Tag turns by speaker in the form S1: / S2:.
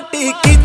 S1: மாட்டிக்கு